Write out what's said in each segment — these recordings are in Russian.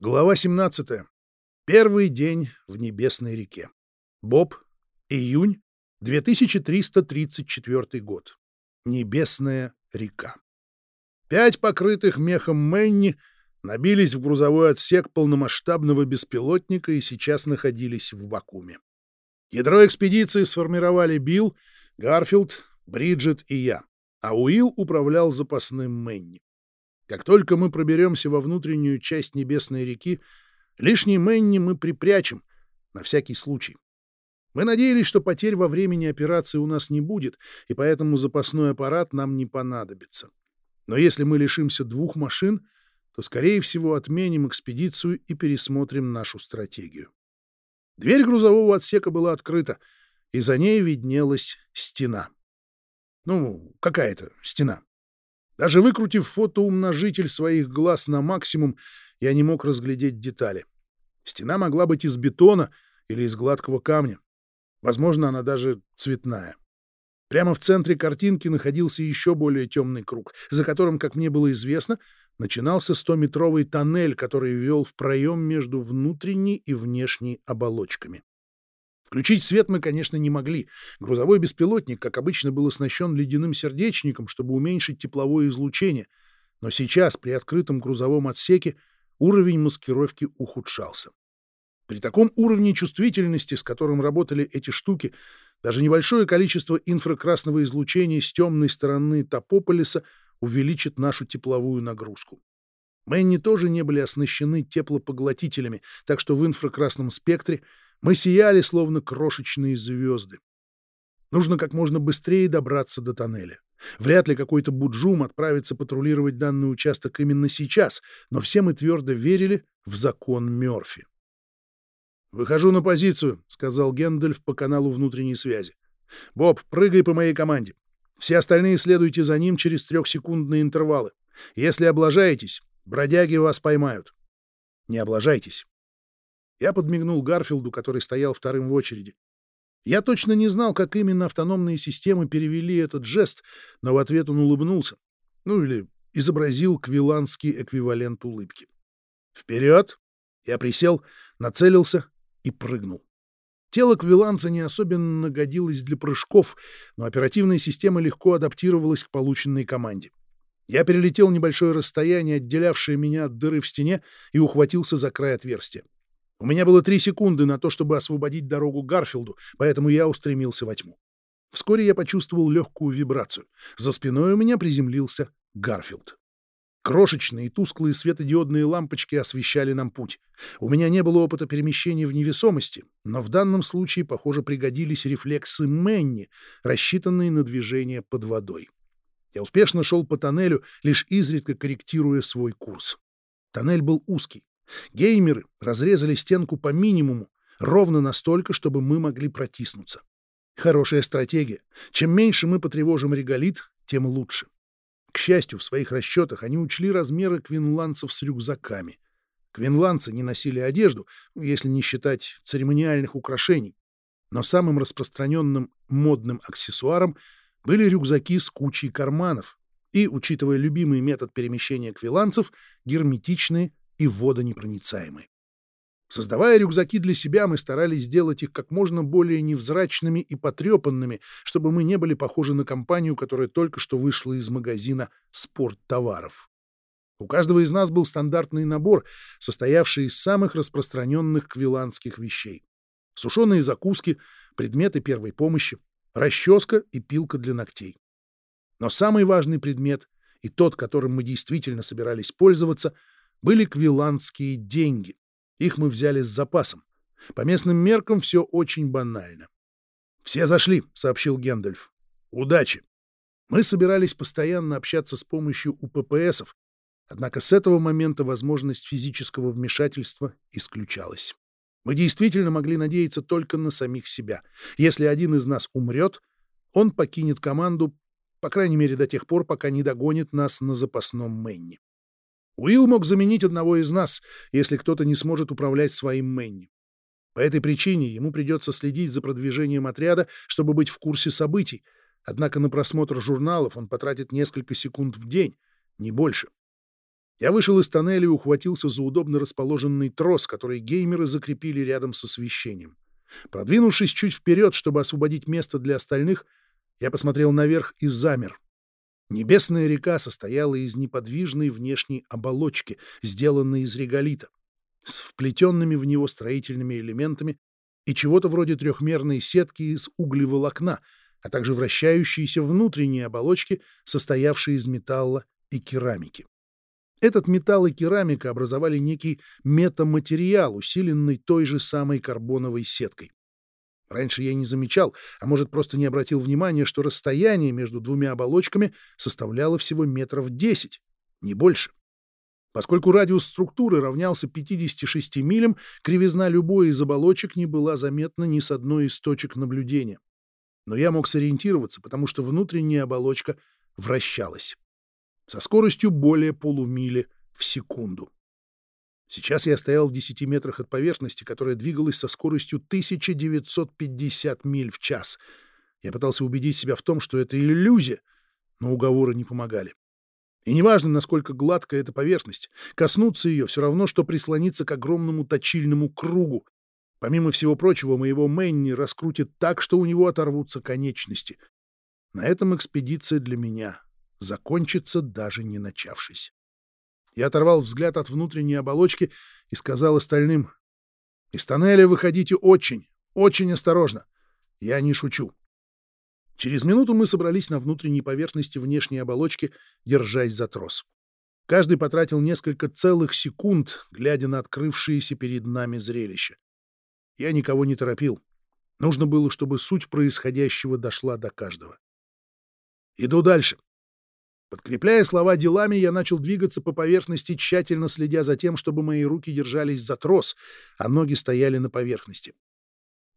Глава 17. Первый день в Небесной реке. Боб. Июнь. 2334 год. Небесная река. Пять покрытых мехом Мэнни набились в грузовой отсек полномасштабного беспилотника и сейчас находились в вакууме. Ядро экспедиции сформировали Билл, Гарфилд, Бриджит и я, а Уилл управлял запасным Мэнни. Как только мы проберемся во внутреннюю часть Небесной реки, лишний Мэнни мы припрячем, на всякий случай. Мы надеялись, что потерь во времени операции у нас не будет, и поэтому запасной аппарат нам не понадобится. Но если мы лишимся двух машин, то, скорее всего, отменим экспедицию и пересмотрим нашу стратегию. Дверь грузового отсека была открыта, и за ней виднелась стена. Ну, какая-то стена. Даже выкрутив фотоумножитель своих глаз на максимум, я не мог разглядеть детали. Стена могла быть из бетона или из гладкого камня. Возможно, она даже цветная. Прямо в центре картинки находился еще более темный круг, за которым, как мне было известно, начинался 100-метровый тоннель, который вел в проем между внутренней и внешней оболочками. Включить свет мы, конечно, не могли. Грузовой беспилотник, как обычно, был оснащен ледяным сердечником, чтобы уменьшить тепловое излучение. Но сейчас, при открытом грузовом отсеке, уровень маскировки ухудшался. При таком уровне чувствительности, с которым работали эти штуки, даже небольшое количество инфракрасного излучения с темной стороны Топополиса увеличит нашу тепловую нагрузку. Мэнни тоже не были оснащены теплопоглотителями, так что в инфракрасном спектре — мы сияли, словно крошечные звезды. Нужно как можно быстрее добраться до тоннеля. Вряд ли какой-то буджум отправится патрулировать данный участок именно сейчас, но все мы твердо верили в закон Мёрфи. «Выхожу на позицию», — сказал Гендальф по каналу внутренней связи. «Боб, прыгай по моей команде. Все остальные следуйте за ним через трехсекундные интервалы. Если облажаетесь, бродяги вас поймают. Не облажайтесь. Я подмигнул Гарфилду, который стоял вторым в очереди. Я точно не знал, как именно автономные системы перевели этот жест, но в ответ он улыбнулся. Ну или изобразил квиланский эквивалент улыбки. «Вперед!» Я присел, нацелился и прыгнул. Тело квиланца не особенно годилось для прыжков, но оперативная система легко адаптировалась к полученной команде. Я перелетел небольшое расстояние, отделявшее меня от дыры в стене, и ухватился за край отверстия. У меня было три секунды на то, чтобы освободить дорогу Гарфилду, поэтому я устремился во тьму. Вскоре я почувствовал легкую вибрацию. За спиной у меня приземлился Гарфилд. Крошечные тусклые светодиодные лампочки освещали нам путь. У меня не было опыта перемещения в невесомости, но в данном случае, похоже, пригодились рефлексы Мэнни, рассчитанные на движение под водой. Я успешно шел по тоннелю, лишь изредка корректируя свой курс. Тоннель был узкий, Геймеры разрезали стенку по минимуму, ровно настолько, чтобы мы могли протиснуться. Хорошая стратегия. Чем меньше мы потревожим реголит, тем лучше. К счастью, в своих расчетах они учли размеры квинландцев с рюкзаками. Квинландцы не носили одежду, если не считать церемониальных украшений. Но самым распространенным модным аксессуаром были рюкзаки с кучей карманов и, учитывая любимый метод перемещения квиланцев, герметичные и водонепроницаемы. Создавая рюкзаки для себя, мы старались сделать их как можно более невзрачными и потрепанными, чтобы мы не были похожи на компанию, которая только что вышла из магазина спорттоваров. У каждого из нас был стандартный набор, состоявший из самых распространенных квиланских вещей. Сушеные закуски, предметы первой помощи, расческа и пилка для ногтей. Но самый важный предмет, и тот, которым мы действительно собирались пользоваться — были квиландские деньги. Их мы взяли с запасом. По местным меркам все очень банально. «Все зашли», — сообщил Гендальф. «Удачи!» Мы собирались постоянно общаться с помощью УППСов, однако с этого момента возможность физического вмешательства исключалась. Мы действительно могли надеяться только на самих себя. Если один из нас умрет, он покинет команду, по крайней мере до тех пор, пока не догонит нас на запасном Мэнни. Уилл мог заменить одного из нас, если кто-то не сможет управлять своим Мэнни. По этой причине ему придется следить за продвижением отряда, чтобы быть в курсе событий, однако на просмотр журналов он потратит несколько секунд в день, не больше. Я вышел из тоннеля и ухватился за удобно расположенный трос, который геймеры закрепили рядом с освещением. Продвинувшись чуть вперед, чтобы освободить место для остальных, я посмотрел наверх и замер. Небесная река состояла из неподвижной внешней оболочки, сделанной из реголита, с вплетенными в него строительными элементами и чего-то вроде трехмерной сетки из углеволокна, а также вращающиеся внутренние оболочки, состоявшие из металла и керамики. Этот металл и керамика образовали некий метаматериал, усиленный той же самой карбоновой сеткой. Раньше я не замечал, а может, просто не обратил внимания, что расстояние между двумя оболочками составляло всего метров 10, не больше. Поскольку радиус структуры равнялся 56 милям, кривизна любой из оболочек не была заметна ни с одной из точек наблюдения. Но я мог сориентироваться, потому что внутренняя оболочка вращалась со скоростью более полумили в секунду. Сейчас я стоял в 10 метрах от поверхности, которая двигалась со скоростью 1950 миль в час. Я пытался убедить себя в том, что это иллюзия, но уговоры не помогали. И неважно, насколько гладкая эта поверхность, коснуться ее все равно, что прислониться к огромному точильному кругу. Помимо всего прочего, моего Мэнни раскрутит так, что у него оторвутся конечности. На этом экспедиция для меня закончится, даже не начавшись. Я оторвал взгляд от внутренней оболочки и сказал остальным, «Из тоннеля выходите очень, очень осторожно. Я не шучу». Через минуту мы собрались на внутренней поверхности внешней оболочки, держась за трос. Каждый потратил несколько целых секунд, глядя на открывшееся перед нами зрелище. Я никого не торопил. Нужно было, чтобы суть происходящего дошла до каждого. Иду дальше. Подкрепляя слова делами, я начал двигаться по поверхности, тщательно следя за тем, чтобы мои руки держались за трос, а ноги стояли на поверхности.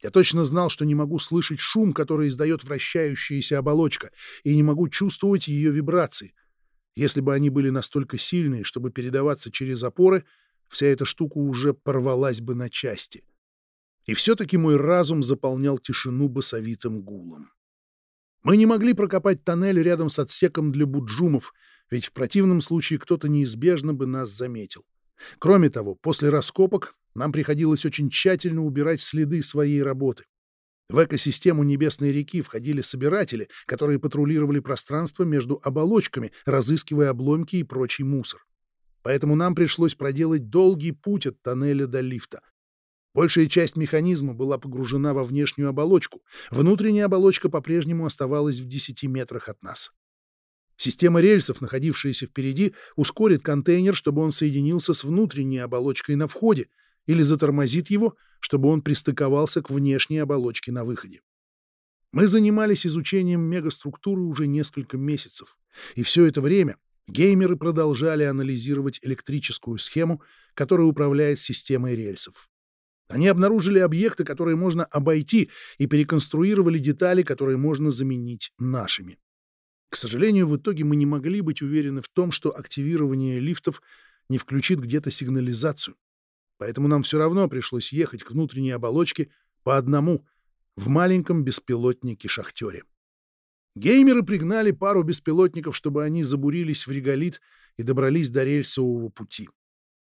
Я точно знал, что не могу слышать шум, который издает вращающаяся оболочка, и не могу чувствовать ее вибрации. Если бы они были настолько сильные, чтобы передаваться через опоры, вся эта штука уже порвалась бы на части. И все-таки мой разум заполнял тишину басовитым гулом. Мы не могли прокопать тоннель рядом с отсеком для буджумов, ведь в противном случае кто-то неизбежно бы нас заметил. Кроме того, после раскопок нам приходилось очень тщательно убирать следы своей работы. В экосистему Небесной реки входили собиратели, которые патрулировали пространство между оболочками, разыскивая обломки и прочий мусор. Поэтому нам пришлось проделать долгий путь от тоннеля до лифта. Большая часть механизма была погружена во внешнюю оболочку. Внутренняя оболочка по-прежнему оставалась в 10 метрах от нас. Система рельсов, находившаяся впереди, ускорит контейнер, чтобы он соединился с внутренней оболочкой на входе, или затормозит его, чтобы он пристыковался к внешней оболочке на выходе. Мы занимались изучением мегаструктуры уже несколько месяцев, и все это время геймеры продолжали анализировать электрическую схему, которая управляет системой рельсов. Они обнаружили объекты, которые можно обойти, и переконструировали детали, которые можно заменить нашими. К сожалению, в итоге мы не могли быть уверены в том, что активирование лифтов не включит где-то сигнализацию. Поэтому нам все равно пришлось ехать к внутренней оболочке по одному в маленьком беспилотнике-шахтере. Геймеры пригнали пару беспилотников, чтобы они забурились в реголит и добрались до рельсового пути.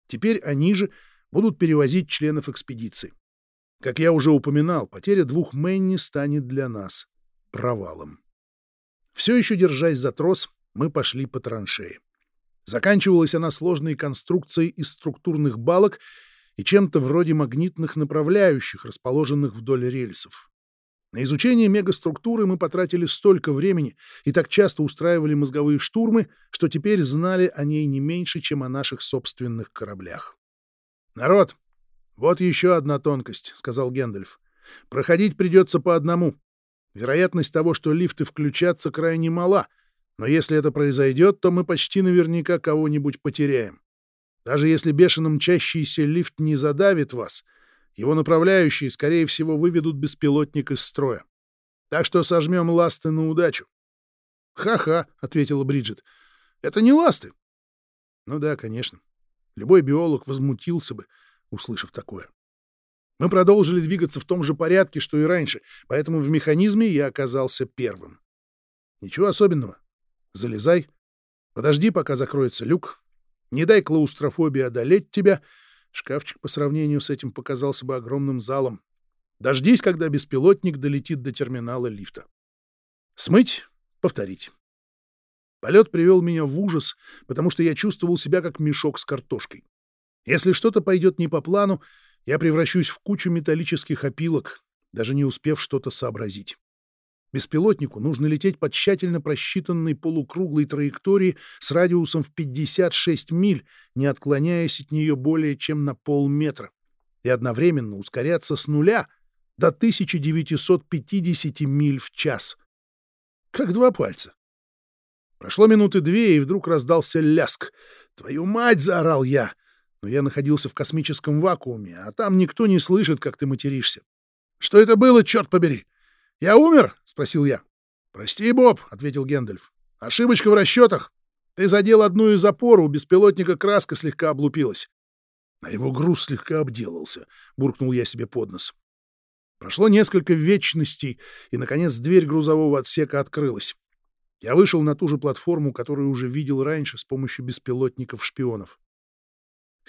Теперь они же будут перевозить членов экспедиции. Как я уже упоминал, потеря двух Мэнни станет для нас провалом. Все еще держась за трос, мы пошли по траншее. Заканчивалась она сложной конструкцией из структурных балок и чем-то вроде магнитных направляющих, расположенных вдоль рельсов. На изучение мегаструктуры мы потратили столько времени и так часто устраивали мозговые штурмы, что теперь знали о ней не меньше, чем о наших собственных кораблях. «Народ, вот еще одна тонкость», — сказал Гэндальф. «Проходить придется по одному. Вероятность того, что лифты включатся, крайне мала, но если это произойдет, то мы почти наверняка кого-нибудь потеряем. Даже если бешено мчащийся лифт не задавит вас, его направляющие, скорее всего, выведут беспилотник из строя. Так что сожмем ласты на удачу. «Ха-ха», — ответила Бриджит. «Это не ласты». «Ну да, конечно. Любой биолог возмутился бы, услышав такое. Мы продолжили двигаться в том же порядке, что и раньше, поэтому в механизме я оказался первым. Ничего особенного. Залезай. Подожди, пока закроется люк. Не дай клаустрофобии одолеть тебя. Шкафчик по сравнению с этим показался бы огромным залом. Дождись, когда беспилотник долетит до терминала лифта. Смыть, повторить. Полет привел меня в ужас, потому что я чувствовал себя как мешок с картошкой. Если что-то пойдет не по плану, я превращусь в кучу металлических опилок, даже не успев что-то сообразить. Беспилотнику нужно лететь по тщательно просчитанной полукруглой траектории с радиусом в 56 миль, не отклоняясь от нее более чем на полметра, и одновременно ускоряться с нуля до 1950 миль в час. Как два пальца. Прошло минуты две, и вдруг раздался ляск. «Твою мать!» — заорал я. Но я находился в космическом вакууме, а там никто не слышит, как ты материшься. «Что это было, черт побери?» «Я умер?» — спросил я. «Прости, Боб», — ответил Гендальф. «Ошибочка в расчетах. Ты задел одну из опор, у беспилотника краска слегка облупилась». А его груз слегка обделался, — буркнул я себе под нос. Прошло несколько вечностей, и, наконец, дверь грузового отсека открылась. Я вышел на ту же платформу, которую уже видел раньше с помощью беспилотников-шпионов.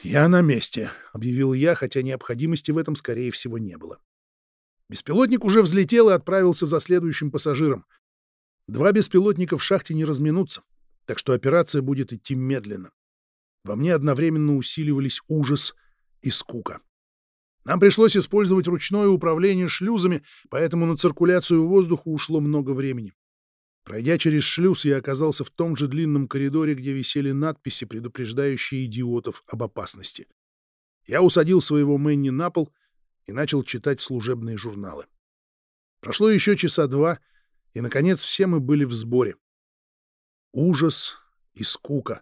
«Я на месте», — объявил я, хотя необходимости в этом, скорее всего, не было. Беспилотник уже взлетел и отправился за следующим пассажиром. Два беспилотника в шахте не разминутся, так что операция будет идти медленно. Во мне одновременно усиливались ужас и скука. Нам пришлось использовать ручное управление шлюзами, поэтому на циркуляцию воздуха ушло много времени. Пройдя через шлюз, я оказался в том же длинном коридоре, где висели надписи, предупреждающие идиотов об опасности. Я усадил своего Мэнни на пол и начал читать служебные журналы. Прошло еще часа два, и, наконец, все мы были в сборе. Ужас и скука.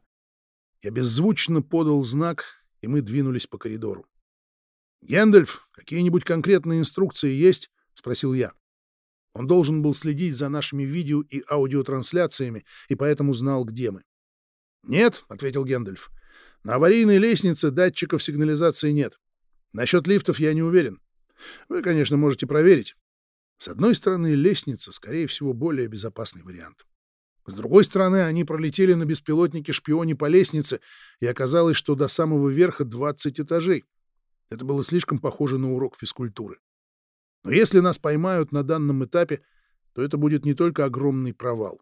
Я беззвучно подал знак, и мы двинулись по коридору. «Гендальф, какие-нибудь конкретные инструкции есть?» — спросил я. Он должен был следить за нашими видео и аудиотрансляциями, и поэтому знал, где мы. «Нет», — ответил Гендальф, — «на аварийной лестнице датчиков сигнализации нет. Насчет лифтов я не уверен. Вы, конечно, можете проверить. С одной стороны, лестница, скорее всего, более безопасный вариант. С другой стороны, они пролетели на беспилотнике-шпионе по лестнице, и оказалось, что до самого верха 20 этажей. Это было слишком похоже на урок физкультуры. Но если нас поймают на данном этапе, то это будет не только огромный провал,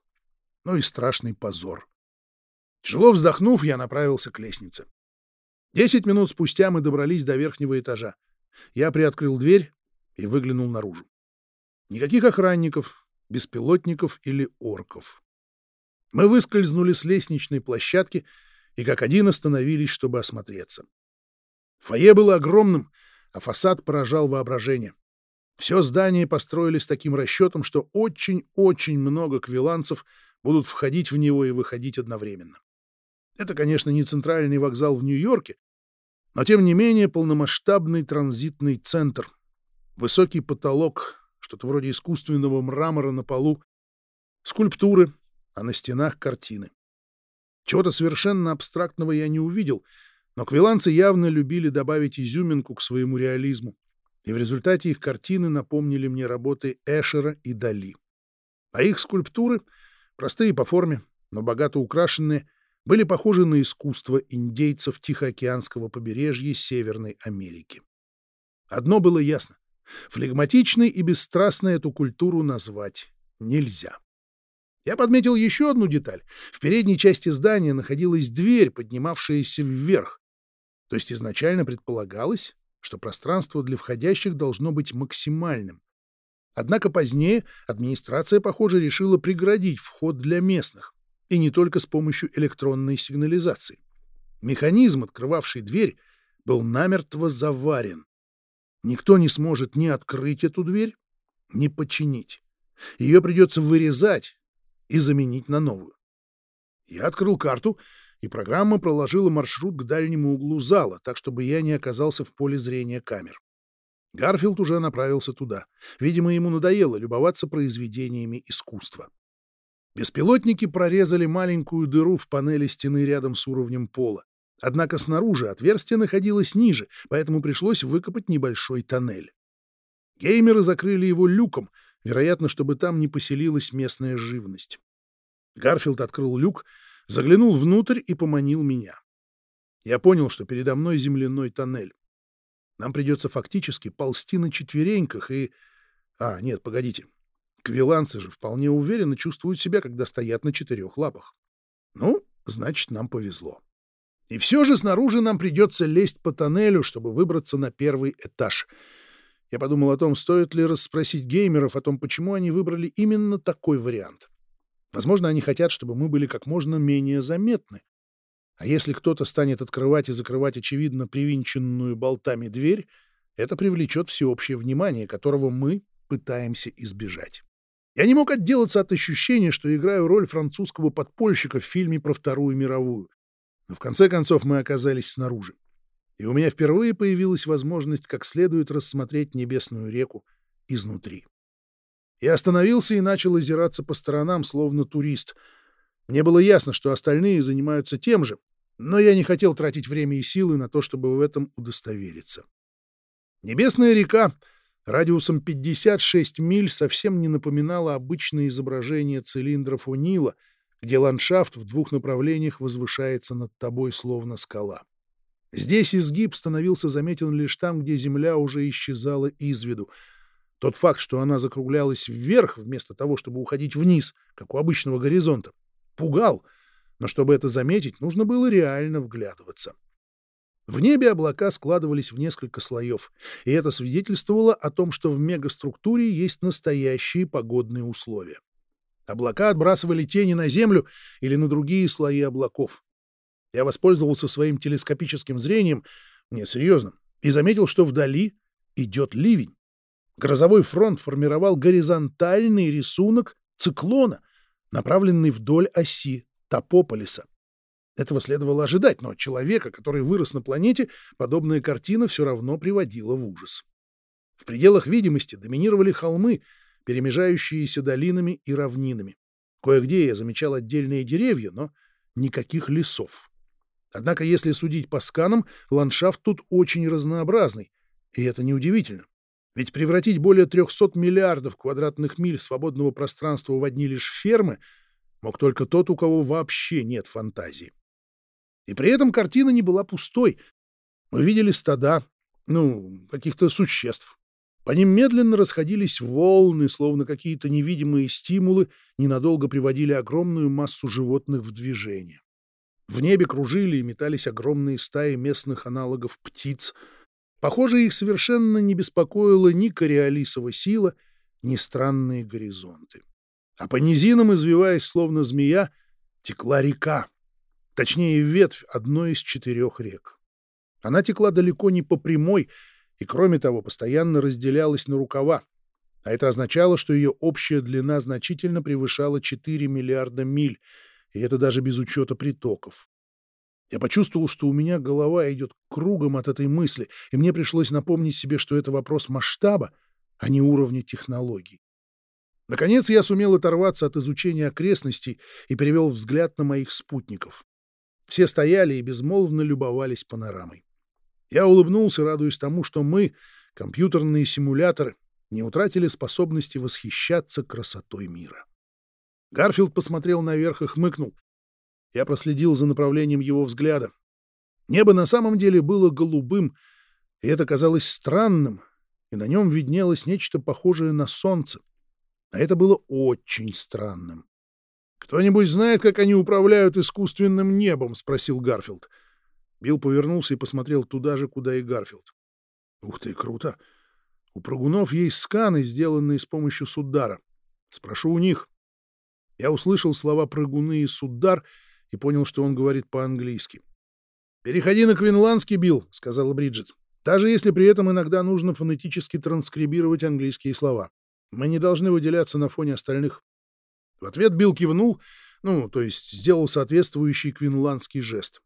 но и страшный позор. Тяжело вздохнув, я направился к лестнице. Десять минут спустя мы добрались до верхнего этажа. Я приоткрыл дверь и выглянул наружу. Никаких охранников, беспилотников или орков. Мы выскользнули с лестничной площадки и как один остановились, чтобы осмотреться. Фойе было огромным, а фасад поражал воображение. Все здание построили с таким расчетом, что очень-очень много квиланцев будут входить в него и выходить одновременно. Это, конечно, не центральный вокзал в Нью-Йорке, но, тем не менее, полномасштабный транзитный центр. Высокий потолок, что-то вроде искусственного мрамора на полу, скульптуры, а на стенах картины. Чего-то совершенно абстрактного я не увидел, но квиланцы явно любили добавить изюминку к своему реализму, и в результате их картины напомнили мне работы Эшера и Дали. А их скульптуры, простые по форме, но богато украшенные, были похожи на искусство индейцев Тихоокеанского побережья Северной Америки. Одно было ясно — флегматичной и бесстрастной эту культуру назвать нельзя. Я подметил еще одну деталь. В передней части здания находилась дверь, поднимавшаяся вверх. То есть изначально предполагалось, что пространство для входящих должно быть максимальным. Однако позднее администрация, похоже, решила преградить вход для местных и не только с помощью электронной сигнализации. Механизм, открывавший дверь, был намертво заварен. Никто не сможет ни открыть эту дверь, ни починить. Ее придется вырезать и заменить на новую. Я открыл карту, и программа проложила маршрут к дальнему углу зала, так чтобы я не оказался в поле зрения камер. Гарфилд уже направился туда. Видимо, ему надоело любоваться произведениями искусства. Беспилотники прорезали маленькую дыру в панели стены рядом с уровнем пола. Однако снаружи отверстие находилось ниже, поэтому пришлось выкопать небольшой тоннель. Геймеры закрыли его люком, вероятно, чтобы там не поселилась местная живность. Гарфилд открыл люк, заглянул внутрь и поманил меня. Я понял, что передо мной земляной тоннель. Нам придется фактически ползти на четвереньках и... А, нет, погодите. Квиланцы же вполне уверенно чувствуют себя, когда стоят на четырех лапах. Ну, значит, нам повезло. И все же снаружи нам придется лезть по тоннелю, чтобы выбраться на первый этаж. Я подумал о том, стоит ли расспросить геймеров о том, почему они выбрали именно такой вариант. Возможно, они хотят, чтобы мы были как можно менее заметны. А если кто-то станет открывать и закрывать, очевидно, привинченную болтами дверь, это привлечет всеобщее внимание, которого мы пытаемся избежать. Я не мог отделаться от ощущения, что играю роль французского подпольщика в фильме про Вторую мировую. Но в конце концов мы оказались снаружи. И у меня впервые появилась возможность как следует рассмотреть небесную реку изнутри. Я остановился и начал озираться по сторонам, словно турист. Мне было ясно, что остальные занимаются тем же, но я не хотел тратить время и силы на то, чтобы в этом удостовериться. Небесная река радиусом 56 миль совсем не напоминало обычное изображение цилиндров у Нила, где ландшафт в двух направлениях возвышается над тобой, словно скала. Здесь изгиб становился заметен лишь там, где земля уже исчезала из виду. Тот факт, что она закруглялась вверх, вместо того, чтобы уходить вниз, как у обычного горизонта, пугал, но чтобы это заметить, нужно было реально вглядываться. В небе облака складывались в несколько слоев, и это свидетельствовало о том, что в мегаструктуре есть настоящие погодные условия. Облака отбрасывали тени на Землю или на другие слои облаков. Я воспользовался своим телескопическим зрением, нет, серьезно, и заметил, что вдали идет ливень. Грозовой фронт формировал горизонтальный рисунок циклона, направленный вдоль оси Топополиса. Этого следовало ожидать, но человека, который вырос на планете, подобная картина все равно приводила в ужас. В пределах видимости доминировали холмы, перемежающиеся долинами и равнинами. Кое-где я замечал отдельные деревья, но никаких лесов. Однако, если судить по сканам, ландшафт тут очень разнообразный, и это неудивительно. Ведь превратить более 300 миллиардов квадратных миль свободного пространства в одни лишь фермы мог только тот, у кого вообще нет фантазии. И при этом картина не была пустой. Мы видели стада, ну, каких-то существ. По ним медленно расходились волны, словно какие-то невидимые стимулы ненадолго приводили огромную массу животных в движение. В небе кружили и метались огромные стаи местных аналогов птиц. Похоже, их совершенно не беспокоила ни кориолисова сила, ни странные горизонты. А по низинам, извиваясь словно змея, текла река, точнее ветвь одной из четырех рек. Она текла далеко не по прямой и, кроме того, постоянно разделялась на рукава, а это означало, что ее общая длина значительно превышала 4 миллиарда миль, и это даже без учета притоков. Я почувствовал, что у меня голова идет кругом от этой мысли, и мне пришлось напомнить себе, что это вопрос масштаба, а не уровня технологий. Наконец я сумел оторваться от изучения окрестностей и перевел взгляд на моих спутников. Все стояли и безмолвно любовались панорамой. Я улыбнулся, радуясь тому, что мы, компьютерные симуляторы, не утратили способности восхищаться красотой мира. Гарфилд посмотрел наверх и хмыкнул. Я проследил за направлением его взгляда. Небо на самом деле было голубым, и это казалось странным, и на нем виднелось нечто похожее на солнце. А это было очень странным. «Кто-нибудь знает, как они управляют искусственным небом?» — спросил Гарфилд. Билл повернулся и посмотрел туда же, куда и Гарфилд. «Ух ты, круто! У прыгунов есть сканы, сделанные с помощью судара. Спрошу у них». Я услышал слова «прыгуны» и «судар» и понял, что он говорит по-английски. «Переходи на квинландский, Билл», — сказала Бриджит. «Даже если при этом иногда нужно фонетически транскрибировать английские слова. Мы не должны выделяться на фоне остальных». В ответ Билл кивнул, ну, то есть сделал соответствующий квинландский жест.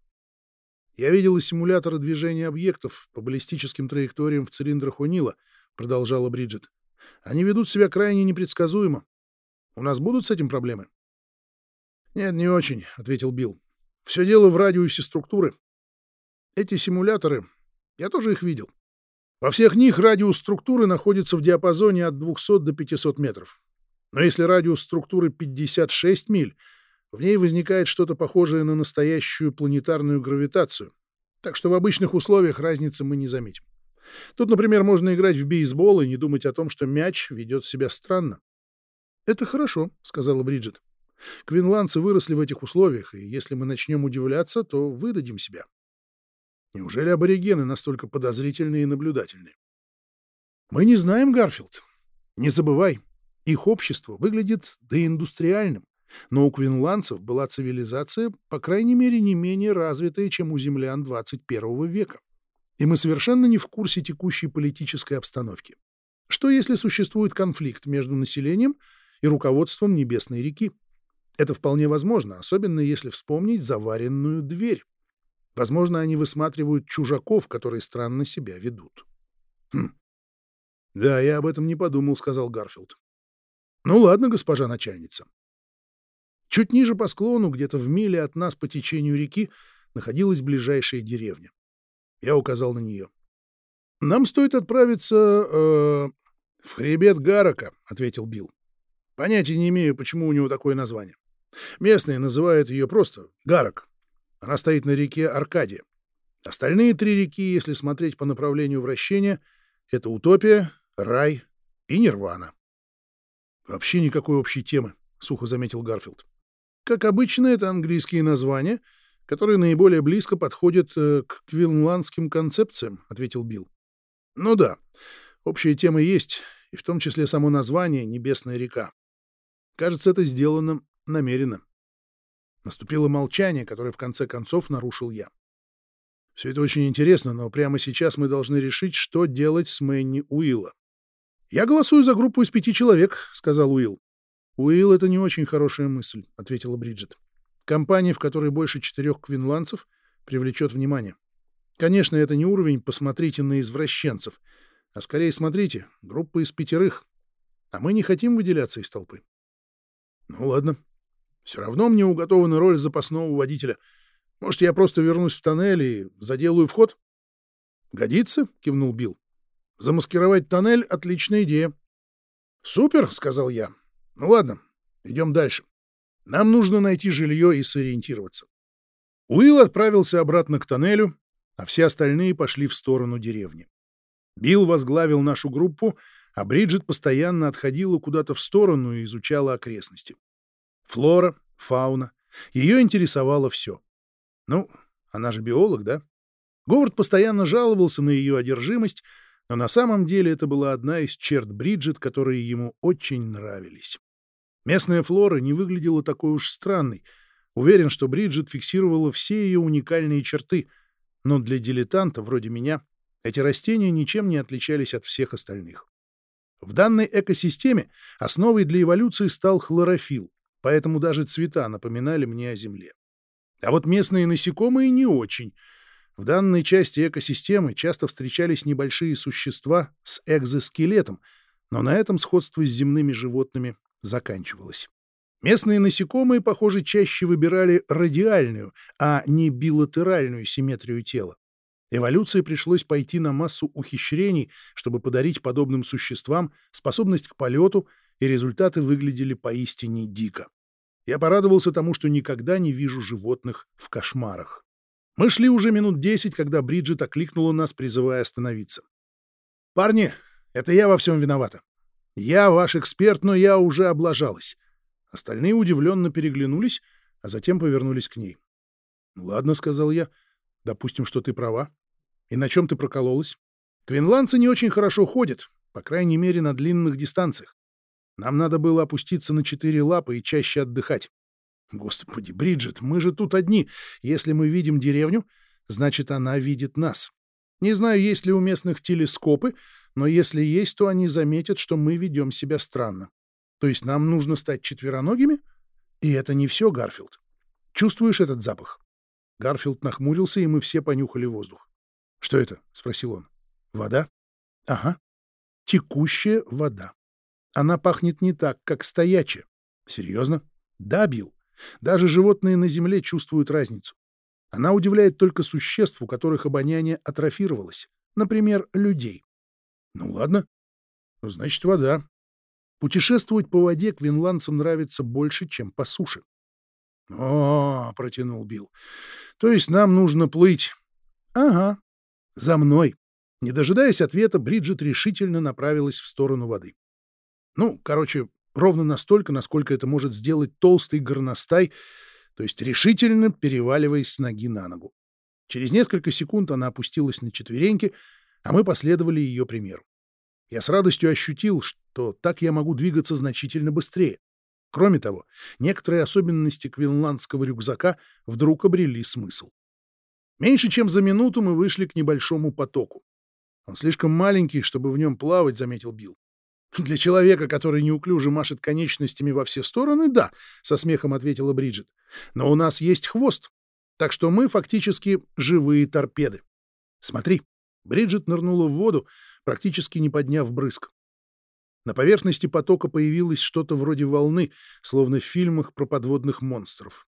«Я видел симуляторы движения объектов по баллистическим траекториям в цилиндрах Унила», — продолжала Бриджит. «Они ведут себя крайне непредсказуемо. У нас будут с этим проблемы?» «Нет, не очень», — ответил Билл. «Все дело в радиусе структуры. Эти симуляторы, я тоже их видел. Во всех них радиус структуры находится в диапазоне от 200 до 500 метров. Но если радиус структуры 56 миль, в ней возникает что-то похожее на настоящую планетарную гравитацию. Так что в обычных условиях разницы мы не заметим. Тут, например, можно играть в бейсбол и не думать о том, что мяч ведет себя странно. «Это хорошо», — сказала Бриджит. «Квинландцы выросли в этих условиях, и если мы начнем удивляться, то выдадим себя». Неужели аборигены настолько подозрительные и наблюдательные? Мы не знаем, Гарфилд. Не забывай, их общество выглядит доиндустриальным, но у квинландцев была цивилизация, по крайней мере, не менее развитая, чем у землян 21 века. И мы совершенно не в курсе текущей политической обстановки. Что если существует конфликт между населением и руководством Небесной реки? Это вполне возможно, особенно если вспомнить заваренную дверь. Возможно, они высматривают чужаков, которые странно себя ведут. Хм. «Да, я об этом не подумал», — сказал Гарфилд. «Ну ладно, госпожа начальница». Чуть ниже по склону, где-то в миле от нас по течению реки, находилась ближайшая деревня. Я указал на нее. «Нам стоит отправиться э, в хребет Гарака», — ответил Билл. «Понятия не имею, почему у него такое название. Местные называют ее просто Гарак. Она стоит на реке Аркадия. Остальные три реки, если смотреть по направлению вращения, — это Утопия, Рай и Нирвана. Вообще никакой общей темы, — сухо заметил Гарфилд. Как обычно, это английские названия, которые наиболее близко подходят э, к квинландским концепциям, — ответил Билл. Ну да, общая тема есть, и в том числе само название «Небесная река». Кажется, это сделано намеренно. Наступило молчание, которое в конце концов нарушил я. Все это очень интересно, но прямо сейчас мы должны решить, что делать с Мэнни Уилла. «Я голосую за группу из пяти человек», — сказал Уилл. «Уилл — это не очень хорошая мысль», — ответила Бриджит. «Компания, в которой больше четырех квинландцев, привлечет внимание. Конечно, это не уровень «посмотрите на извращенцев», а скорее смотрите, группа из пятерых. А мы не хотим выделяться из толпы». «Ну ладно», все равно мне уготована роль запасного водителя. Может, я просто вернусь в тоннель и заделаю вход? — Годится, — кивнул Билл. — Замаскировать тоннель — отличная идея. — Супер, — сказал я. — Ну ладно, идем дальше. Нам нужно найти жилье и сориентироваться. Уилл отправился обратно к тоннелю, а все остальные пошли в сторону деревни. Билл возглавил нашу группу, а Бриджит постоянно отходила куда-то в сторону и изучала окрестности. Флора, фауна. Ее интересовало все. Ну, она же биолог, да? Говард постоянно жаловался на ее одержимость, но на самом деле это была одна из черт Бриджит, которые ему очень нравились. Местная флора не выглядела такой уж странной. Уверен, что Бриджит фиксировала все ее уникальные черты, но для дилетанта, вроде меня, эти растения ничем не отличались от всех остальных. В данной экосистеме основой для эволюции стал хлорофилл, поэтому даже цвета напоминали мне о Земле. А вот местные насекомые не очень. В данной части экосистемы часто встречались небольшие существа с экзоскелетом, но на этом сходство с земными животными заканчивалось. Местные насекомые, похоже, чаще выбирали радиальную, а не билатеральную симметрию тела. Эволюции пришлось пойти на массу ухищрений, чтобы подарить подобным существам способность к полету и результаты выглядели поистине дико. Я порадовался тому, что никогда не вижу животных в кошмарах. Мы шли уже минут десять, когда Бриджит окликнула нас, призывая остановиться. «Парни, это я во всем виновата. Я ваш эксперт, но я уже облажалась». Остальные удивленно переглянулись, а затем повернулись к ней. «Ну «Ладно», — сказал я, — «допустим, что ты права. И на чем ты прокололась? Квинландцы не очень хорошо ходят, по крайней мере, на длинных дистанциях. Нам надо было опуститься на четыре лапы и чаще отдыхать. Господи, Бриджит, мы же тут одни. Если мы видим деревню, значит, она видит нас. Не знаю, есть ли у местных телескопы, но если есть, то они заметят, что мы ведем себя странно. То есть нам нужно стать четвероногими? И это не все, Гарфилд. Чувствуешь этот запах? Гарфилд нахмурился, и мы все понюхали воздух. — Что это? — спросил он. — Вода? — Ага. Текущая вода. Она пахнет не так, как стоячая. Серьезно? Да, Билл. Даже животные на Земле чувствуют разницу. Она удивляет только существ, у которых обоняние атрофировалось. Например, людей. Ну ладно. Значит, вода. Путешествовать по воде квинландцам нравится больше, чем по суше. — О, — протянул Билл, — то есть нам нужно плыть. Ага, за мной. Не дожидаясь ответа, Бриджит решительно направилась в сторону воды. Ну, короче, ровно настолько, насколько это может сделать толстый горностай, то есть решительно переваливаясь с ноги на ногу. Через несколько секунд она опустилась на четвереньки, а мы последовали ее примеру. Я с радостью ощутил, что так я могу двигаться значительно быстрее. Кроме того, некоторые особенности квинландского рюкзака вдруг обрели смысл. Меньше чем за минуту мы вышли к небольшому потоку. Он слишком маленький, чтобы в нем плавать, — заметил Билл. Для человека, который неуклюже машет конечностями во все стороны, да, — со смехом ответила Бриджит. Но у нас есть хвост, так что мы фактически живые торпеды. Смотри, Бриджит нырнула в воду, практически не подняв брызг. На поверхности потока появилось что-то вроде волны, словно в фильмах про подводных монстров.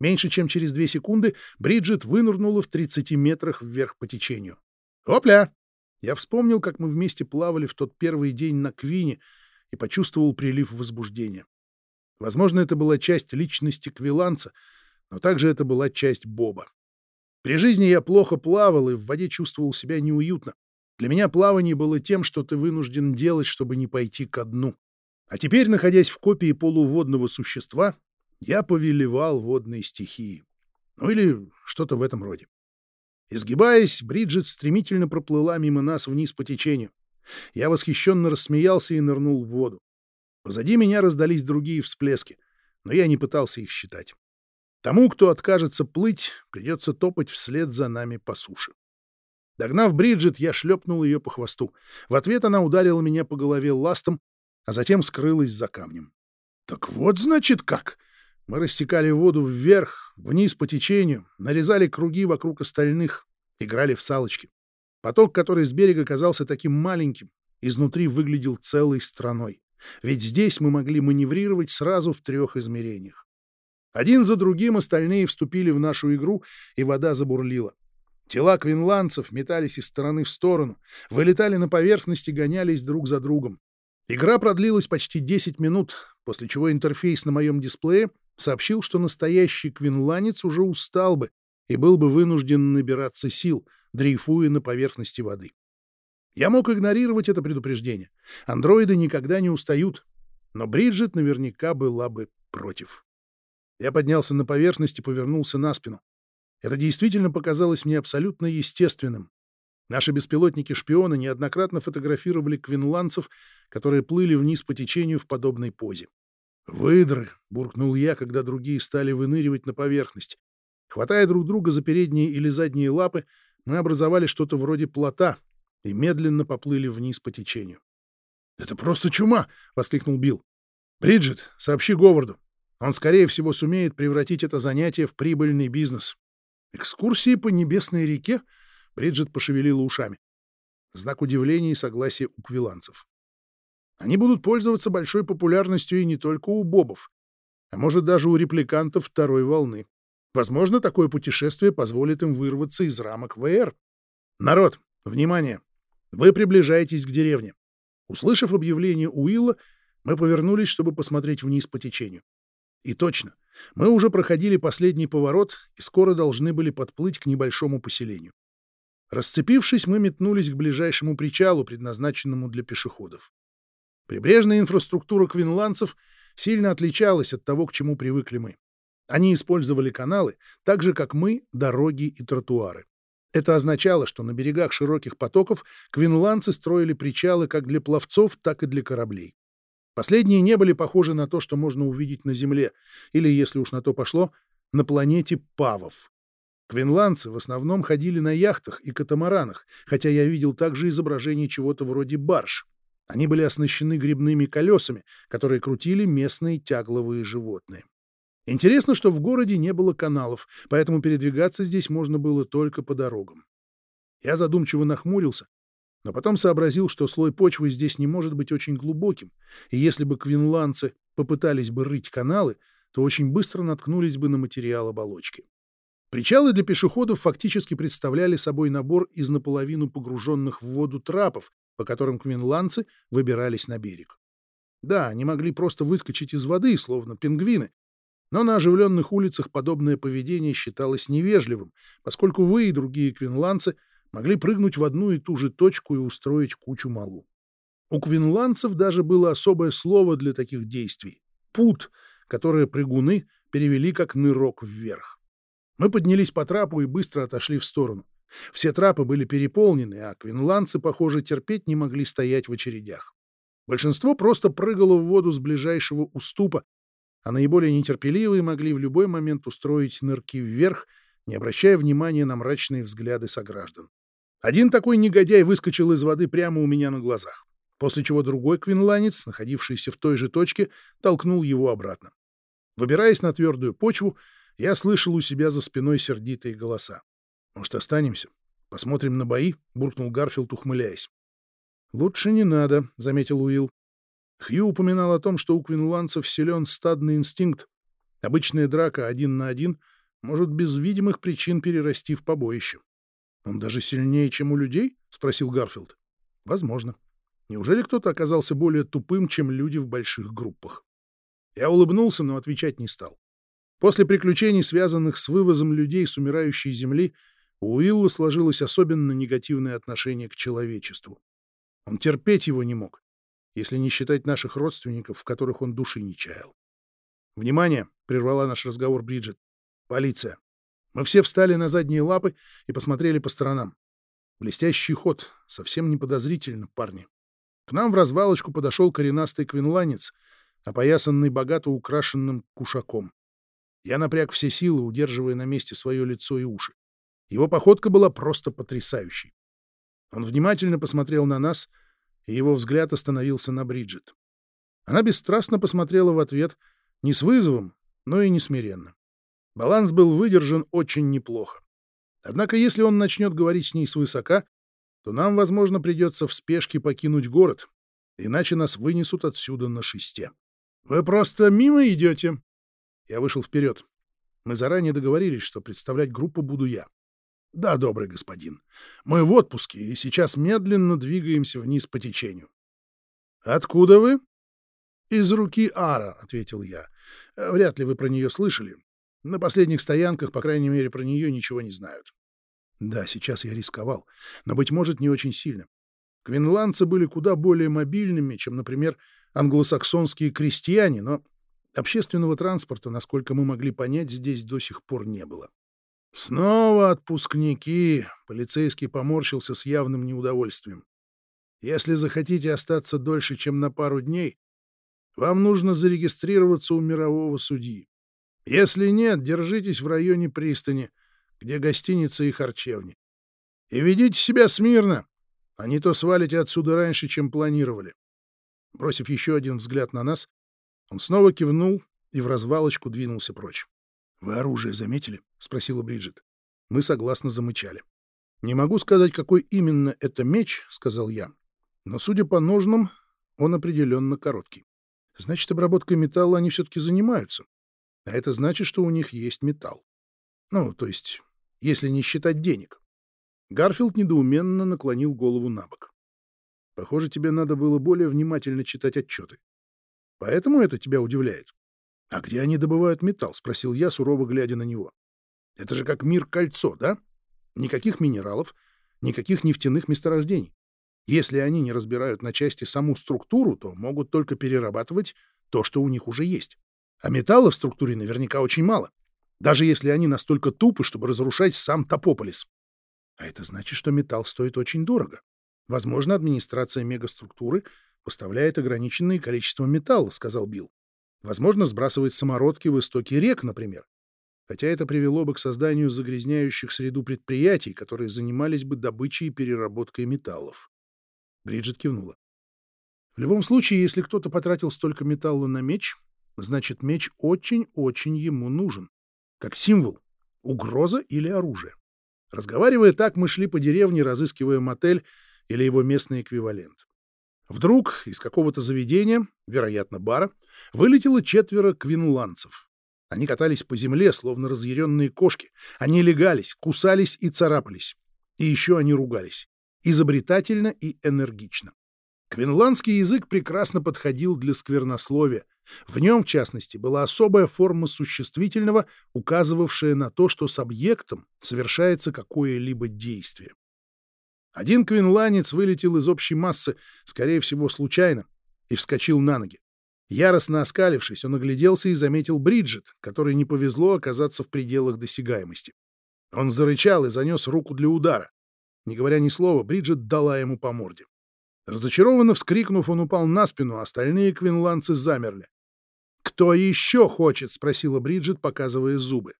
Меньше чем через две секунды Бриджит вынырнула в 30 метрах вверх по течению. «Опля!» Я вспомнил, как мы вместе плавали в тот первый день на Квине и почувствовал прилив возбуждения. Возможно, это была часть личности Квиланца, но также это была часть Боба. При жизни я плохо плавал и в воде чувствовал себя неуютно. Для меня плавание было тем, что ты вынужден делать, чтобы не пойти ко дну. А теперь, находясь в копии полуводного существа, я повелевал водные стихии. Ну или что-то в этом роде. Изгибаясь, Бриджит стремительно проплыла мимо нас вниз по течению. Я восхищенно рассмеялся и нырнул в воду. Позади меня раздались другие всплески, но я не пытался их считать. Тому, кто откажется плыть, придется топать вслед за нами по суше. Догнав Бриджит, я шлепнул ее по хвосту. В ответ она ударила меня по голове ластом, а затем скрылась за камнем. Так вот, значит, как. Мы рассекали воду вверх, вниз по течению, нарезали круги вокруг остальных, играли в салочки. Поток, который с берега казался таким маленьким, изнутри выглядел целой страной. Ведь здесь мы могли маневрировать сразу в трех измерениях. Один за другим остальные вступили в нашу игру, и вода забурлила. Тела квинландцев метались из стороны в сторону, вылетали на поверхность и гонялись друг за другом. Игра продлилась почти 10 минут, после чего интерфейс на моем дисплее сообщил, что настоящий квинланец уже устал бы и был бы вынужден набираться сил, дрейфуя на поверхности воды. Я мог игнорировать это предупреждение. Андроиды никогда не устают, но Бриджит наверняка была бы против. Я поднялся на поверхность и повернулся на спину. Это действительно показалось мне абсолютно естественным. Наши беспилотники-шпионы неоднократно фотографировали квинландцев, которые плыли вниз по течению в подобной позе. «Выдры!» — буркнул я, когда другие стали выныривать на поверхность. Хватая друг друга за передние или задние лапы, мы образовали что-то вроде плота и медленно поплыли вниз по течению. «Это просто чума!» — воскликнул Билл. «Бриджит, сообщи Говарду. Он, скорее всего, сумеет превратить это занятие в прибыльный бизнес». Экскурсии по Небесной реке? Бриджит пошевелила ушами. Знак удивления и согласия у квиланцев. Они будут пользоваться большой популярностью и не только у бобов, а может даже у репликантов второй волны. Возможно, такое путешествие позволит им вырваться из рамок ВР. Народ, внимание! Вы приближаетесь к деревне. Услышав объявление Уилла, мы повернулись, чтобы посмотреть вниз по течению. И точно — мы уже проходили последний поворот и скоро должны были подплыть к небольшому поселению. Расцепившись, мы метнулись к ближайшему причалу, предназначенному для пешеходов. Прибрежная инфраструктура квинландцев сильно отличалась от того, к чему привыкли мы. Они использовали каналы, так же, как мы, дороги и тротуары. Это означало, что на берегах широких потоков квинландцы строили причалы как для пловцов, так и для кораблей. Последние не были похожи на то, что можно увидеть на Земле, или, если уж на то пошло, на планете Павов. Квинландцы в основном ходили на яхтах и катамаранах, хотя я видел также изображение чего-то вроде барж. Они были оснащены грибными колесами, которые крутили местные тягловые животные. Интересно, что в городе не было каналов, поэтому передвигаться здесь можно было только по дорогам. Я задумчиво нахмурился, но потом сообразил, что слой почвы здесь не может быть очень глубоким, и если бы квинландцы попытались бы рыть каналы, то очень быстро наткнулись бы на материал оболочки. Причалы для пешеходов фактически представляли собой набор из наполовину погруженных в воду трапов, по которым квинландцы выбирались на берег. Да, они могли просто выскочить из воды, словно пингвины, Но на оживленных улицах подобное поведение считалось невежливым, поскольку вы и другие квинландцы могли прыгнуть в одну и ту же точку и устроить кучу малу. У квинландцев даже было особое слово для таких действий — пут, которое прыгуны перевели как нырок вверх. Мы поднялись по трапу и быстро отошли в сторону. Все трапы были переполнены, а квинландцы, похоже, терпеть не могли стоять в очередях. Большинство просто прыгало в воду с ближайшего уступа, а наиболее нетерпеливые могли в любой момент устроить нырки вверх, не обращая внимания на мрачные взгляды сограждан. Один такой негодяй выскочил из воды прямо у меня на глазах, после чего другой квинланец, находившийся в той же точке, толкнул его обратно. Выбираясь на твердую почву, я слышал у себя за спиной сердитые голоса. «Может, останемся? Посмотрим на бои?» — буркнул Гарфилд, ухмыляясь. «Лучше не надо», — заметил Уилл. Хью упоминал о том, что у квинландцев силен стадный инстинкт. Обычная драка один на один может без видимых причин перерасти в побоище. «Он даже сильнее, чем у людей?» — спросил Гарфилд. «Возможно. Неужели кто-то оказался более тупым, чем люди в больших группах?» Я улыбнулся, но отвечать не стал. После приключений, связанных с вывозом людей с умирающей земли, у Уилла сложилось особенно негативное отношение к человечеству. Он терпеть его не мог если не считать наших родственников, в которых он души не чаял. «Внимание!» — прервала наш разговор Бриджит. «Полиция!» Мы все встали на задние лапы и посмотрели по сторонам. Блестящий ход, совсем не подозрительно, парни. К нам в развалочку подошел коренастый квинланец, опоясанный богато украшенным кушаком. Я напряг все силы, удерживая на месте свое лицо и уши. Его походка была просто потрясающей. Он внимательно посмотрел на нас — и его взгляд остановился на Бриджит. Она бесстрастно посмотрела в ответ, не с вызовом, но и не смиренно. Баланс был выдержан очень неплохо. Однако если он начнет говорить с ней свысока, то нам, возможно, придется в спешке покинуть город, иначе нас вынесут отсюда на шесте. «Вы просто мимо идете?» Я вышел вперед. Мы заранее договорились, что представлять группу буду я. Да, добрый господин. Мы в отпуске и сейчас медленно двигаемся вниз по течению. Откуда вы? Из руки Ара, ответил я. Э, вряд ли вы про нее слышали. На последних стоянках, по крайней мере, про нее ничего не знают. Да, сейчас я рисковал, но, быть может, не очень сильно. Квинландцы были куда более мобильными, чем, например, англосаксонские крестьяне, но общественного транспорта, насколько мы могли понять, здесь до сих пор не было. Снова отпускники. Полицейский поморщился с явным неудовольствием. Если захотите остаться дольше, чем на пару дней, вам нужно зарегистрироваться у мирового судьи. Если нет, держитесь в районе пристани, где гостиница и харчевни. И ведите себя смирно, а не то свалите отсюда раньше, чем планировали. Бросив еще один взгляд на нас, он снова кивнул и в развалочку двинулся прочь. «Вы оружие заметили?» — спросила Бриджит. Мы согласно замычали. «Не могу сказать, какой именно это меч», — сказал я. «Но, судя по ножнам, он определенно короткий. Значит, обработкой металла они все-таки занимаются. А это значит, что у них есть металл. Ну, то есть, если не считать денег». Гарфилд недоуменно наклонил голову на бок. «Похоже, тебе надо было более внимательно читать отчеты. Поэтому это тебя удивляет?» «А где они добывают металл?» — спросил я, сурово глядя на него. «Это же как мир-кольцо, да? Никаких минералов, никаких нефтяных месторождений. Если они не разбирают на части саму структуру, то могут только перерабатывать то, что у них уже есть. А металла в структуре наверняка очень мало, даже если они настолько тупы, чтобы разрушать сам Топополис. А это значит, что металл стоит очень дорого. Возможно, администрация мегаструктуры поставляет ограниченное количество металла, сказал Билл. Возможно, сбрасывать самородки в истоки рек, например. Хотя это привело бы к созданию загрязняющих среду предприятий, которые занимались бы добычей и переработкой металлов. Бриджит кивнула. В любом случае, если кто-то потратил столько металла на меч, значит, меч очень-очень ему нужен. Как символ, угроза или оружие. Разговаривая так, мы шли по деревне, разыскивая мотель или его местный эквивалент. Вдруг из какого-то заведения, вероятно, бара, вылетело четверо квинландцев. Они катались по земле, словно разъяренные кошки. Они легались, кусались и царапались. И еще они ругались. Изобретательно и энергично. Квинландский язык прекрасно подходил для сквернословия, В нем, в частности, была особая форма существительного, указывавшая на то, что с объектом совершается какое-либо действие. Один квинланец вылетел из общей массы, скорее всего, случайно, и вскочил на ноги. Яростно оскалившись, он огляделся и заметил Бриджит, которой не повезло оказаться в пределах досягаемости. Он зарычал и занес руку для удара. Не говоря ни слова, Бриджит дала ему по морде. Разочарованно вскрикнув, он упал на спину, а остальные квинландцы замерли. «Кто еще хочет?» — спросила Бриджит, показывая зубы.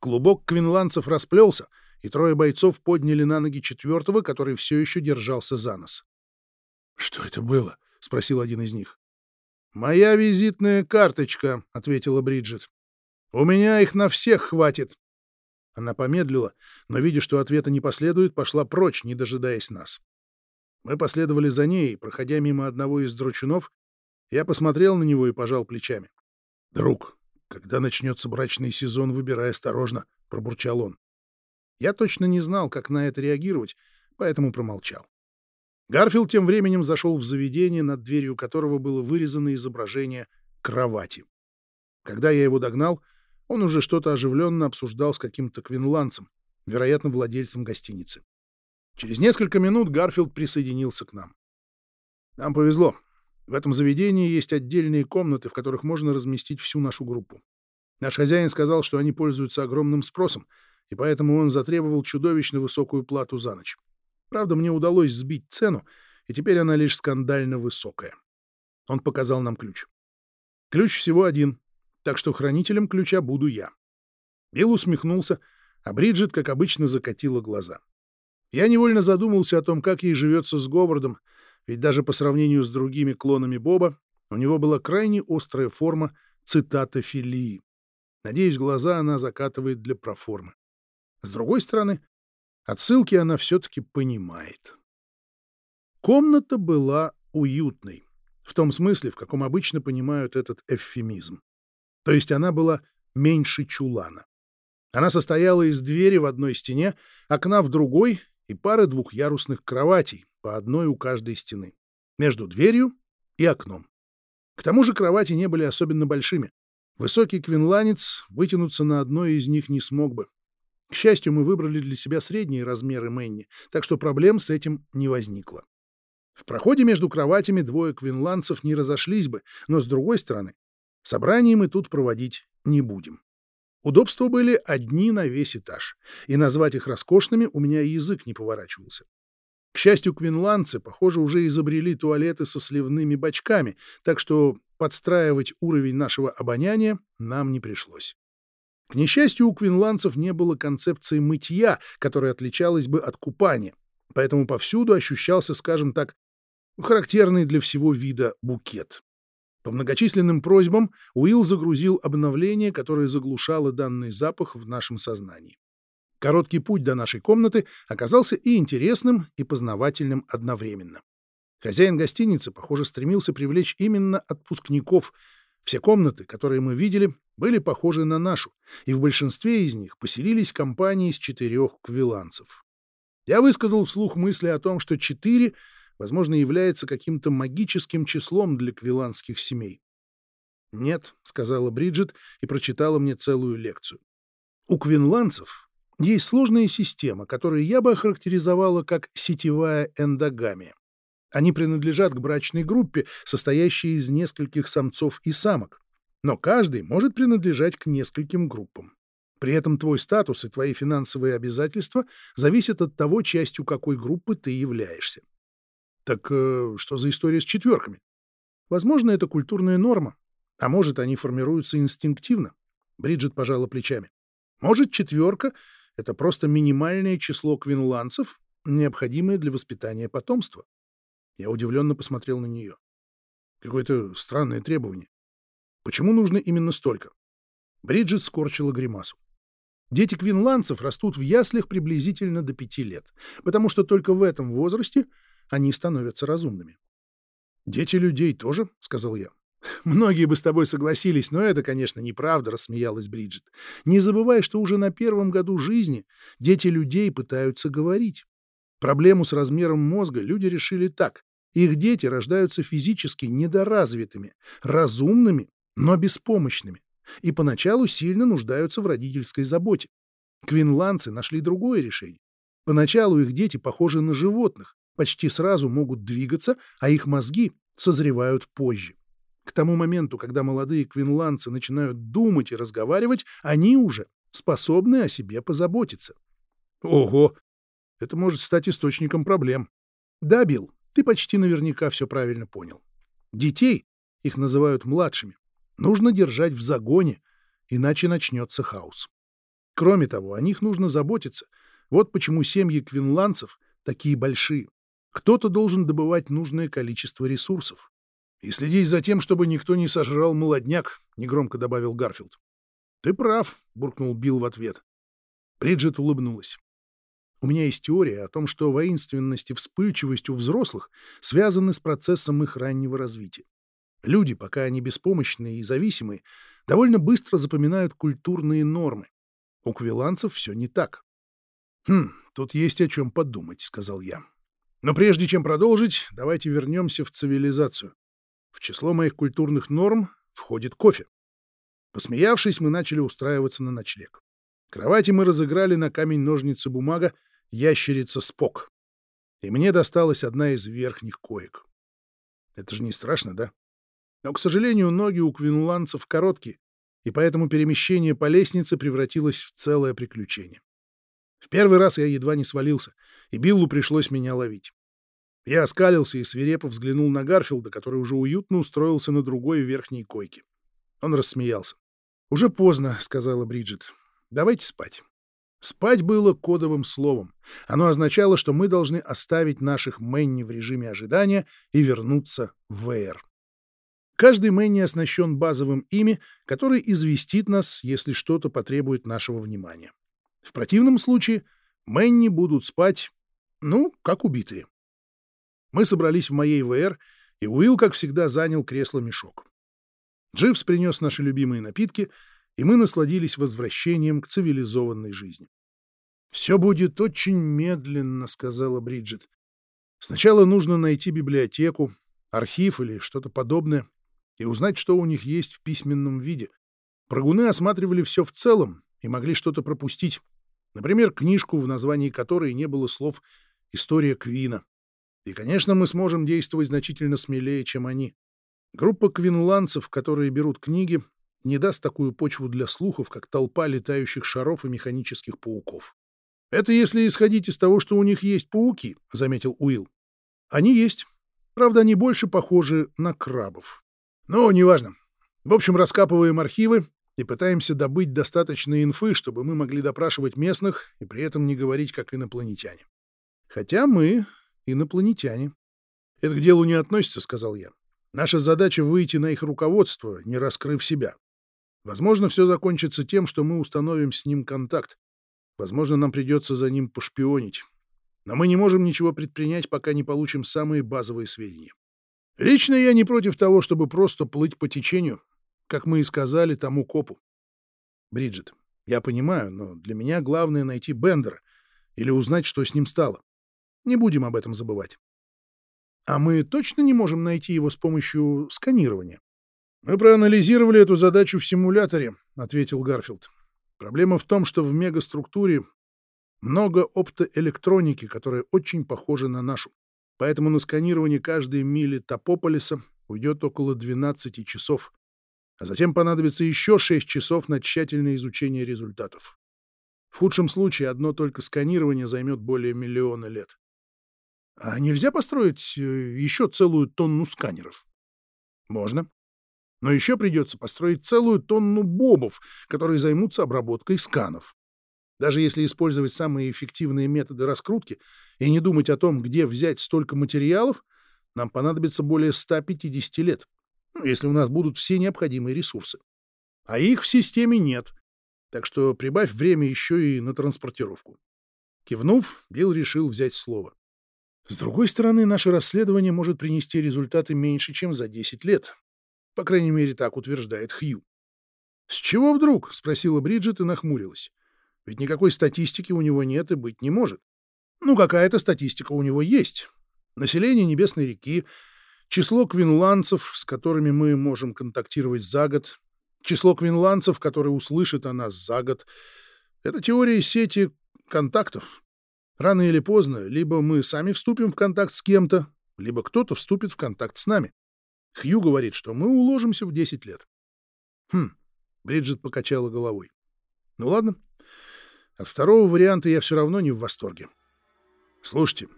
Клубок квинландцев расплелся, и трое бойцов подняли на ноги четвертого, который все еще держался за нос. «Что это было?» — спросил один из них. «Моя визитная карточка», — ответила Бриджит. «У меня их на всех хватит». Она помедлила, но, видя, что ответа не последует, пошла прочь, не дожидаясь нас. Мы последовали за ней, проходя мимо одного из дручунов, я посмотрел на него и пожал плечами. «Друг, когда начнется брачный сезон, выбирай осторожно», — пробурчал он. Я точно не знал, как на это реагировать, поэтому промолчал. Гарфилд тем временем зашел в заведение, над дверью которого было вырезано изображение кровати. Когда я его догнал, он уже что-то оживленно обсуждал с каким-то квинландцем, вероятно, владельцем гостиницы. Через несколько минут Гарфилд присоединился к нам. Нам повезло. В этом заведении есть отдельные комнаты, в которых можно разместить всю нашу группу. Наш хозяин сказал, что они пользуются огромным спросом, и поэтому он затребовал чудовищно высокую плату за ночь. Правда, мне удалось сбить цену, и теперь она лишь скандально высокая. Он показал нам ключ. Ключ всего один, так что хранителем ключа буду я. Билл усмехнулся, а Бриджит, как обычно, закатила глаза. Я невольно задумался о том, как ей живется с Говардом, ведь даже по сравнению с другими клонами Боба у него была крайне острая форма цитата филии. Надеюсь, глаза она закатывает для проформы. С другой стороны, отсылки она все-таки понимает. Комната была уютной, в том смысле, в каком обычно понимают этот эвфемизм. То есть она была меньше чулана. Она состояла из двери в одной стене, окна в другой и пары двухъярусных кроватей, по одной у каждой стены, между дверью и окном. К тому же кровати не были особенно большими. Высокий квинланец вытянуться на одной из них не смог бы. К счастью, мы выбрали для себя средние размеры Мэнни, так что проблем с этим не возникло. В проходе между кроватями двое квинландцев не разошлись бы, но, с другой стороны, собрание мы тут проводить не будем. Удобства были одни на весь этаж, и назвать их роскошными у меня язык не поворачивался. К счастью, квинландцы, похоже, уже изобрели туалеты со сливными бачками, так что подстраивать уровень нашего обоняния нам не пришлось. К несчастью, у квинландцев не было концепции мытья, которая отличалась бы от купания, поэтому повсюду ощущался, скажем так, характерный для всего вида букет. По многочисленным просьбам Уилл загрузил обновление, которое заглушало данный запах в нашем сознании. Короткий путь до нашей комнаты оказался и интересным, и познавательным одновременно. Хозяин гостиницы, похоже, стремился привлечь именно отпускников. Все комнаты, которые мы видели, были похожи на нашу, и в большинстве из них поселились компании из четырех квиланцев. Я высказал вслух мысли о том, что четыре возможно, является каким-то магическим числом для квиланских семей. «Нет», — сказала Бриджит и прочитала мне целую лекцию. «У квинландцев есть сложная система, которую я бы охарактеризовала как сетевая эндогамия. Они принадлежат к брачной группе, состоящей из нескольких самцов и самок, но каждый может принадлежать к нескольким группам. При этом твой статус и твои финансовые обязательства зависят от того, частью какой группы ты являешься. Так э, что за история с четверками? Возможно, это культурная норма, а может, они формируются инстинктивно. Бриджит пожала плечами. Может, четверка — это просто минимальное число квинландцев, необходимое для воспитания потомства. Я удивленно посмотрел на нее. Какое-то странное требование. Почему нужно именно столько? Бриджит скорчила гримасу. Дети квинландцев растут в яслях приблизительно до пяти лет, потому что только в этом возрасте они становятся разумными. «Дети людей тоже», — сказал я. «Многие бы с тобой согласились, но это, конечно, неправда», — рассмеялась Бриджит. «Не забывай, что уже на первом году жизни дети людей пытаются говорить. Проблему с размером мозга люди решили так. Их дети рождаются физически недоразвитыми, разумными но беспомощными, и поначалу сильно нуждаются в родительской заботе. Квинландцы нашли другое решение. Поначалу их дети похожи на животных, почти сразу могут двигаться, а их мозги созревают позже. К тому моменту, когда молодые квинландцы начинают думать и разговаривать, они уже способны о себе позаботиться. Ого! Это может стать источником проблем. Да, Билл, ты почти наверняка все правильно понял. Детей, их называют младшими, нужно держать в загоне, иначе начнется хаос. Кроме того, о них нужно заботиться. Вот почему семьи квинландцев такие большие. Кто-то должен добывать нужное количество ресурсов. «И следить за тем, чтобы никто не сожрал молодняк», — негромко добавил Гарфилд. «Ты прав», — буркнул Билл в ответ. Бриджит улыбнулась. «У меня есть теория о том, что воинственность и вспыльчивость у взрослых связаны с процессом их раннего развития. Люди, пока они беспомощные и зависимые, довольно быстро запоминают культурные нормы. У квиланцев все не так. «Хм, тут есть о чем подумать», — сказал я. «Но прежде чем продолжить, давайте вернемся в цивилизацию. В число моих культурных норм входит кофе. Посмеявшись, мы начали устраиваться на ночлег. Кровати мы разыграли на камень-ножницы-бумага ящерица Спок. И мне досталась одна из верхних коек. Это же не страшно, да? Но, к сожалению, ноги у квинуланцев короткие, и поэтому перемещение по лестнице превратилось в целое приключение. В первый раз я едва не свалился, и Биллу пришлось меня ловить. Я оскалился и свирепо взглянул на Гарфилда, который уже уютно устроился на другой верхней койке. Он рассмеялся. «Уже поздно», — сказала Бриджит. «Давайте спать». Спать было кодовым словом. Оно означало, что мы должны оставить наших Мэнни в режиме ожидания и вернуться в ВР. Каждый Мэнни оснащен базовым ими, который известит нас, если что-то потребует нашего внимания. В противном случае Мэнни будут спать, ну, как убитые. Мы собрались в моей ВР, и Уилл, как всегда, занял кресло-мешок. Дживс принес наши любимые напитки, и мы насладились возвращением к цивилизованной жизни. «Все будет очень медленно», — сказала Бриджит. «Сначала нужно найти библиотеку, архив или что-то подобное и узнать, что у них есть в письменном виде. Прогуны осматривали все в целом и могли что-то пропустить. Например, книжку, в названии которой не было слов «История Квина». И, конечно, мы сможем действовать значительно смелее, чем они. Группа квинуланцев, которые берут книги, не даст такую почву для слухов, как толпа летающих шаров и механических пауков. «Это если исходить из того, что у них есть пауки», — заметил Уилл. «Они есть. Правда, они больше похожи на крабов. Но неважно. В общем, раскапываем архивы и пытаемся добыть достаточно инфы, чтобы мы могли допрашивать местных и при этом не говорить как инопланетяне. Хотя мы инопланетяне. «Это к делу не относится», — сказал я. «Наша задача — выйти на их руководство, не раскрыв себя. Возможно, все закончится тем, что мы установим с ним контакт. Возможно, нам придется за ним пошпионить. Но мы не можем ничего предпринять, пока не получим самые базовые сведения. Лично я не против того, чтобы просто плыть по течению, как мы и сказали тому копу. Бриджит, я понимаю, но для меня главное найти Бендера или узнать, что с ним стало. Не будем об этом забывать. А мы точно не можем найти его с помощью сканирования? Мы проанализировали эту задачу в симуляторе, ответил Гарфилд. Проблема в том, что в мегаструктуре много оптоэлектроники, которая очень похожа на нашу. Поэтому на сканирование каждой мили Топополиса уйдет около 12 часов, а затем понадобится еще 6 часов на тщательное изучение результатов. В худшем случае одно только сканирование займет более миллиона лет. А нельзя построить э, еще целую тонну сканеров? Можно. Но еще придется построить целую тонну бобов, которые займутся обработкой сканов. Даже если использовать самые эффективные методы раскрутки и не думать о том, где взять столько материалов, нам понадобится более 150 лет, ну, если у нас будут все необходимые ресурсы. А их в системе нет, так что прибавь время еще и на транспортировку. Кивнув, Билл решил взять слово. С другой стороны, наше расследование может принести результаты меньше, чем за 10 лет. По крайней мере, так утверждает Хью. «С чего вдруг?» — спросила Бриджит и нахмурилась. «Ведь никакой статистики у него нет и быть не может. Ну, какая-то статистика у него есть. Население Небесной реки число квинландцев, с которыми мы можем контактировать за год, число квинландцев, которые услышат о нас за год. Это теория сети контактов. Рано или поздно либо мы сами вступим в контакт с кем-то, либо кто-то вступит в контакт с нами. Хью говорит, что мы уложимся в 10 лет. Хм, Бриджит покачала головой. Ну ладно. От второго варианта я все равно не в восторге. Слушайте,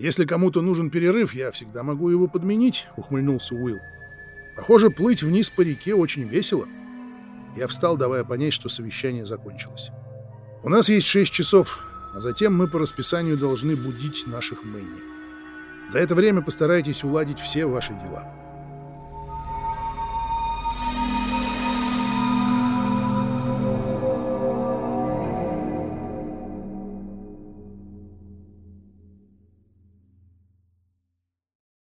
если кому-то нужен перерыв, я всегда могу его подменить, ухмыльнулся Уилл. Похоже, плыть вниз по реке очень весело. Я встал, давая понять, что совещание закончилось. У нас есть шесть часов, а затем мы по расписанию должны будить наших Мэнни. За это время постарайтесь уладить все ваши дела.